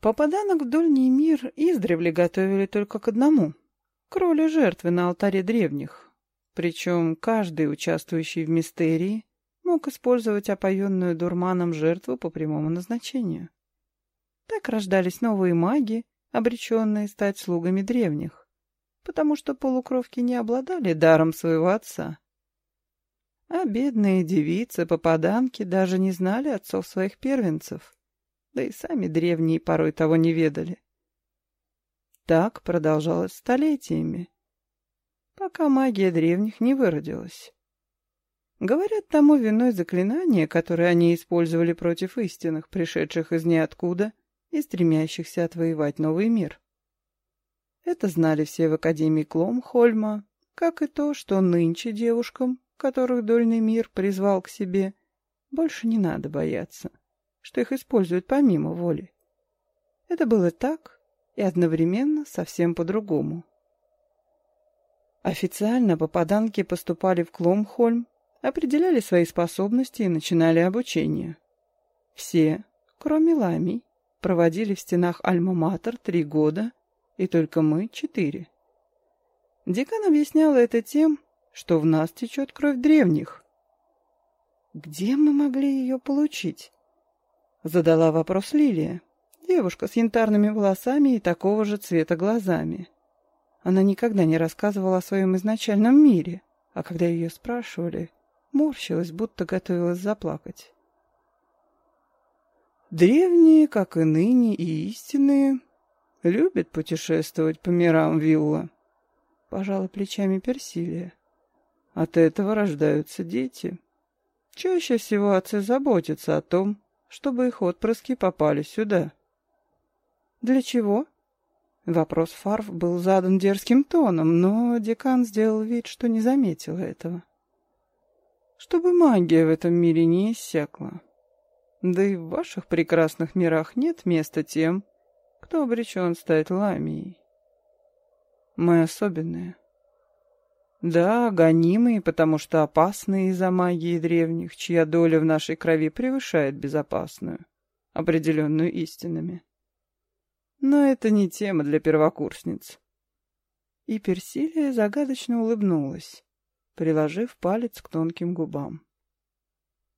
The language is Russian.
Попаданок в дольний мир издревле готовили только к одному — к роли жертвы на алтаре древних. Причем каждый, участвующий в мистерии, мог использовать опоенную дурманом жертву по прямому назначению. Так рождались новые маги, обреченные стать слугами древних, потому что полукровки не обладали даром своего отца. А бедные девицы-попаданки даже не знали отцов своих первенцев, да и сами древние порой того не ведали. Так продолжалось столетиями, пока магия древних не выродилась. Говорят, тому виной заклинания, которые они использовали против истинных, пришедших из ниоткуда и стремящихся отвоевать новый мир. Это знали все в Академии Кломхольма, как и то, что нынче девушкам, которых Дольный мир призвал к себе, больше не надо бояться, что их используют помимо воли. Это было так и одновременно совсем по-другому. Официально попаданки поступали в Кломхольм, определяли свои способности и начинали обучение. Все, кроме Лами, проводили в стенах Альма-Матер три года, и только мы — четыре. Декан объясняла это тем, что в нас течет кровь древних. Где мы могли ее получить? Задала вопрос Лилия, девушка с янтарными волосами и такого же цвета глазами. Она никогда не рассказывала о своем изначальном мире, а когда ее спрашивали, морщилась, будто готовилась заплакать. Древние, как и ныне, и истинные, любят путешествовать по мирам вилла. Пожала плечами Персилия. От этого рождаются дети. Чаще всего отцы заботятся о том, чтобы их отпрыски попали сюда. Для чего? Вопрос Фарв был задан дерзким тоном, но декан сделал вид, что не заметил этого. Чтобы магия в этом мире не иссякла. Да и в ваших прекрасных мирах нет места тем, кто обречен стать ламией. Мы особенные. Да, гонимые, потому что опасные из-за магии древних, чья доля в нашей крови превышает безопасную, определенную истинами. Но это не тема для первокурсниц. И Персилия загадочно улыбнулась, приложив палец к тонким губам.